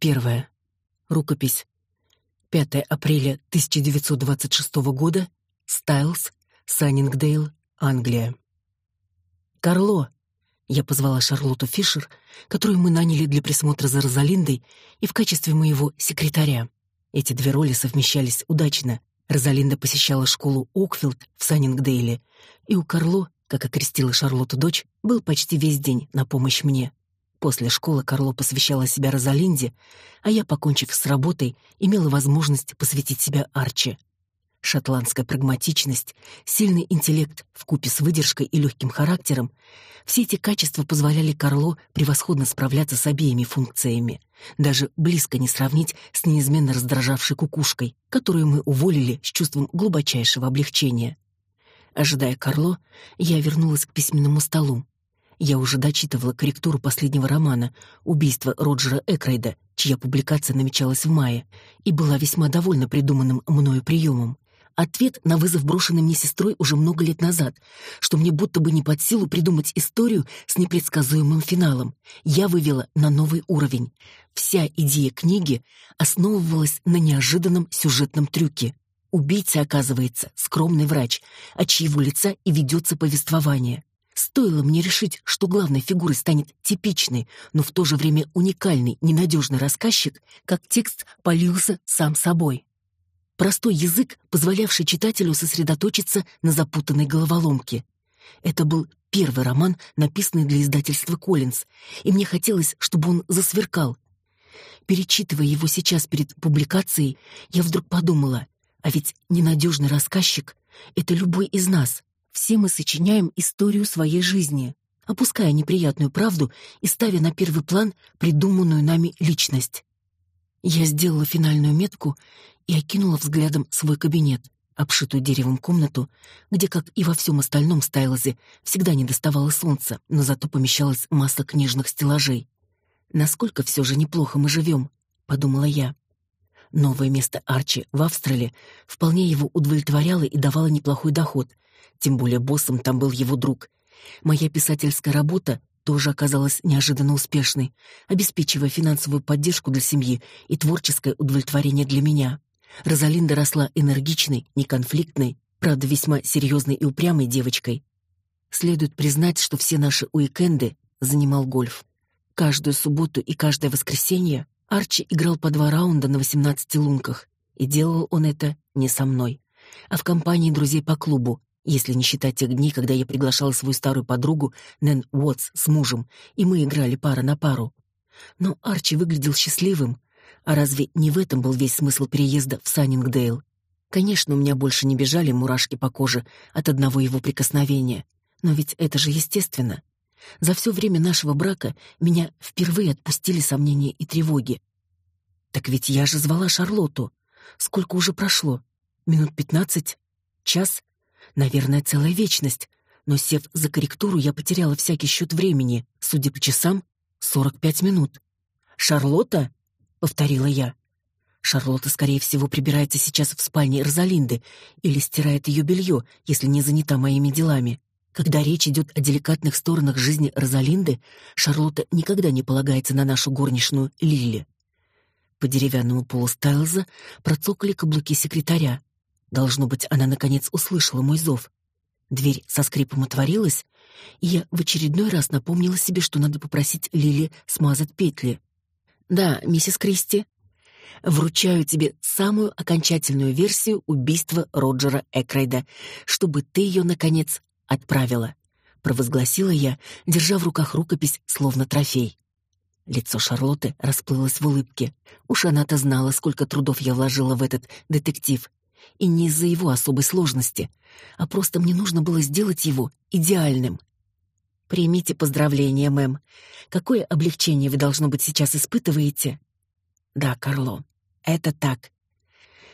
21. Рукопись. 5 апреля 1926 года. Стайлс, Саннингдейл, Англия. Карло. Я позвала Шарлотту Фишер, которую мы наняли для присмотра за Розалиндой и в качестве моего секретаря. Эти две роли совмещались удачно. Розалинда посещала школу Окфилд в Саннингдейле, и у Карло, как окрестила Шарлотту дочь, был почти весь день на помощь мне. После школы Карло посвящала себя Розалинде, а я, покончив с работой, имела возможность посвятить себя Арчи. Шотландская прагматичность, сильный интеллект вкупе с выдержкой и легким характером — все эти качества позволяли Карло превосходно справляться с обеими функциями, даже близко не сравнить с неизменно раздражавшей кукушкой, которую мы уволили с чувством глубочайшего облегчения. Ожидая Карло, я вернулась к письменному столу. Я уже дочитывала корректуру последнего романа «Убийство Роджера Экрейда», чья публикация намечалась в мае, и была весьма довольна придуманным мною приемом. Ответ на вызов, брошенный мне сестрой уже много лет назад, что мне будто бы не под силу придумать историю с непредсказуемым финалом, я вывела на новый уровень. Вся идея книги основывалась на неожиданном сюжетном трюке. Убийца, оказывается, скромный врач, от чьего лица и ведется повествование. Стоило мне решить, что главной фигурой станет типичный, но в то же время уникальный, ненадежный рассказчик, как текст полился сам собой. Простой язык, позволявший читателю сосредоточиться на запутанной головоломке. Это был первый роман, написанный для издательства «Коллинз», и мне хотелось, чтобы он засверкал. Перечитывая его сейчас перед публикацией, я вдруг подумала, а ведь ненадежный рассказчик — это любой из нас. Все мы сочиняем историю своей жизни, опуская неприятную правду и ставя на первый план придуманную нами личность. Я сделала финальную метку и окинула взглядом свой кабинет, обшитую деревом комнату, где, как и во всем остальном Стайлзе, всегда не доставало солнца, но зато помещалась масса книжных стеллажей. «Насколько все же неплохо мы живем», — подумала я. Новое место Арчи в Австралии вполне его удовлетворяло и давало неплохой доход, тем более боссом там был его друг. Моя писательская работа тоже оказалась неожиданно успешной, обеспечивая финансовую поддержку для семьи и творческое удовлетворение для меня. Розалинда росла энергичной, неконфликтной, правда, весьма серьезной и упрямой девочкой. Следует признать, что все наши уикенды занимал гольф. Каждую субботу и каждое воскресенье Арчи играл по два раунда на 18 лунках, и делал он это не со мной, а в компании друзей по клубу, если не считать тех дней, когда я приглашала свою старую подругу Нэн Уотс с мужем, и мы играли пара на пару. Но Арчи выглядел счастливым, а разве не в этом был весь смысл переезда в Саннингдейл? Конечно, у меня больше не бежали мурашки по коже от одного его прикосновения, но ведь это же естественно. За все время нашего брака меня впервые отпустили сомнения и тревоги. Так ведь я же звала Шарлотту. Сколько уже прошло? Минут пятнадцать? Час? Наверное, целая вечность. Но, сев за корректуру, я потеряла всякий счет времени. Судя по часам, сорок пять минут. «Шарлотта?» — повторила я. Шарлотта, скорее всего, прибирается сейчас в спальне Розалинды или стирает ее белье, если не занята моими делами. Когда речь идет о деликатных сторонах жизни Розалинды, Шарлотта никогда не полагается на нашу горничную Лили. По деревянному полу Стайлза процокали каблуки секретаря. Должно быть, она наконец услышала мой зов. Дверь со скрипом отворилась, и я в очередной раз напомнила себе, что надо попросить Лили смазать петли. «Да, миссис Кристи», вручаю тебе самую окончательную версию убийства Роджера Экрейда, чтобы ты ее, наконец, отправила», — провозгласила я, держа в руках рукопись, словно трофей. Лицо Шарлотты расплылось в улыбке. Уж она-то знала, сколько трудов я вложила в этот детектив. И не из-за его особой сложности, а просто мне нужно было сделать его идеальным. «Примите поздравления, мэм. Какое облегчение вы, должно быть, сейчас испытываете?» «Да, Карло, это так.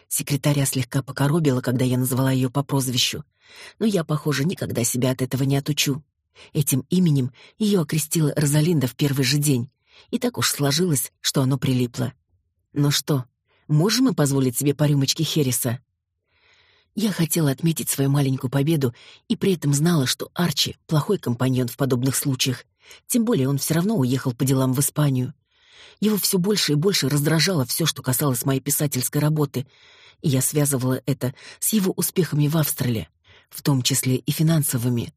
Секретаря слегка покоробила, когда я назвала ее по прозвищу, но я, похоже, никогда себя от этого не отучу. Этим именем ее окрестила Розалинда в первый же день, и так уж сложилось, что оно прилипло. Ну что, можем мы позволить себе по рюмочке Хереса? Я хотела отметить свою маленькую победу и при этом знала, что Арчи — плохой компаньон в подобных случаях, тем более он все равно уехал по делам в Испанию. Его все больше и больше раздражало все, что касалось моей писательской работы, и я связывала это с его успехами в Австралии, в том числе и финансовыми.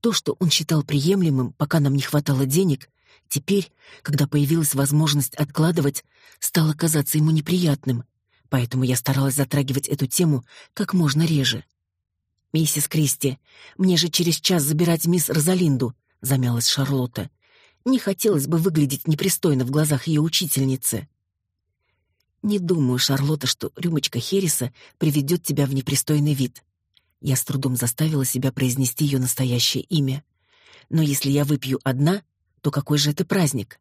То, что он считал приемлемым, пока нам не хватало денег, теперь, когда появилась возможность откладывать, стало казаться ему неприятным, поэтому я старалась затрагивать эту тему как можно реже. «Миссис Кристи, мне же через час забирать мисс Розалинду», — замялась Шарлотта. «Не хотелось бы выглядеть непристойно в глазах ее учительницы». «Не думаю, Шарлотта, что рюмочка Хереса приведет тебя в непристойный вид». Я с трудом заставила себя произнести ее настоящее имя. «Но если я выпью одна, то какой же это праздник?»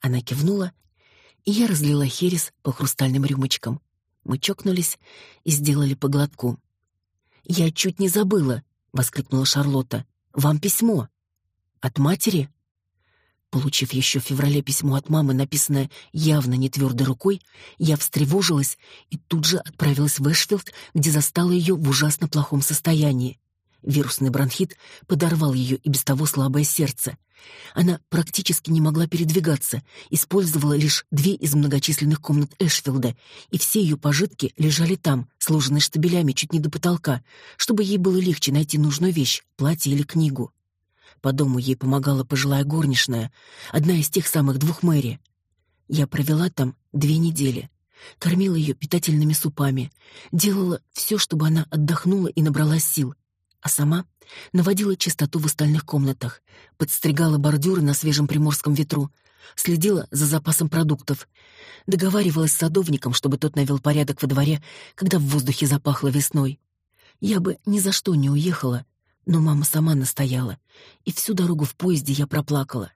Она кивнула, и я разлила Херес по хрустальным рюмочкам. Мы чокнулись и сделали по глотку. «Я чуть не забыла!» — воскликнула Шарлотта. «Вам письмо!» «От матери?» Получив еще в феврале письмо от мамы, написанное явно не твердой рукой, я встревожилась и тут же отправилась в Эшфилд, где застала ее в ужасно плохом состоянии. Вирусный бронхит подорвал ее и без того слабое сердце. Она практически не могла передвигаться, использовала лишь две из многочисленных комнат Эшфилда, и все ее пожитки лежали там, сложенные штабелями чуть не до потолка, чтобы ей было легче найти нужную вещь, платье или книгу. По дому ей помогала пожилая горничная, одна из тех самых двух Мэри. Я провела там две недели. Кормила ее питательными супами, делала все, чтобы она отдохнула и набралась сил, а сама наводила чистоту в остальных комнатах, подстригала бордюры на свежем приморском ветру, следила за запасом продуктов, договаривалась с садовником, чтобы тот навел порядок во дворе, когда в воздухе запахло весной. Я бы ни за что не уехала, но мама сама настояла, и всю дорогу в поезде я проплакала.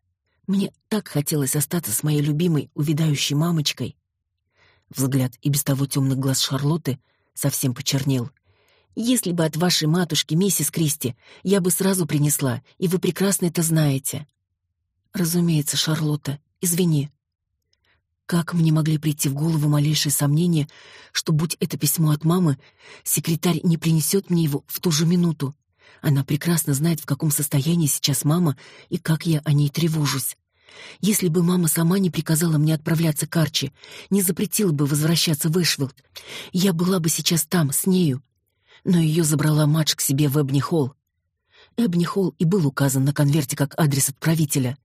Мне так хотелось остаться с моей любимой, увядающей мамочкой. Взгляд и без того темных глаз Шарлотты совсем почернел — если бы от вашей матушки, миссис Кристи, я бы сразу принесла, и вы прекрасно это знаете. Разумеется, Шарлотта, извини. Как мне могли прийти в голову малейшие сомнения, что, будь это письмо от мамы, секретарь не принесет мне его в ту же минуту? Она прекрасно знает, в каком состоянии сейчас мама и как я о ней тревожусь. Если бы мама сама не приказала мне отправляться к Арчи, не запретила бы возвращаться в Эшвилд, я была бы сейчас там, с нею, но ее забрала Мадж к себе в Эбни-Холл. Эбни-Холл и был указан на конверте как адрес отправителя.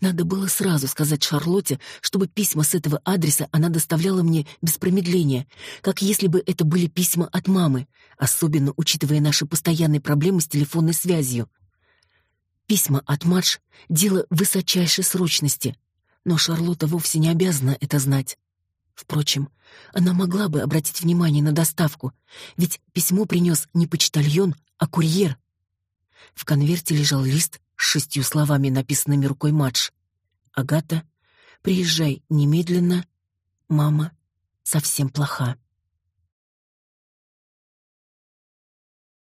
Надо было сразу сказать Шарлотте, чтобы письма с этого адреса она доставляла мне без промедления, как если бы это были письма от мамы, особенно учитывая наши постоянные проблемы с телефонной связью. Письма от Мадж — дело высочайшей срочности, но Шарлотта вовсе не обязана это знать. Впрочем, она могла бы обратить внимание на доставку, ведь письмо принес не почтальон, а курьер. В конверте лежал лист с шестью словами, написанными рукой Мадж. «Агата, приезжай немедленно. Мама совсем плоха».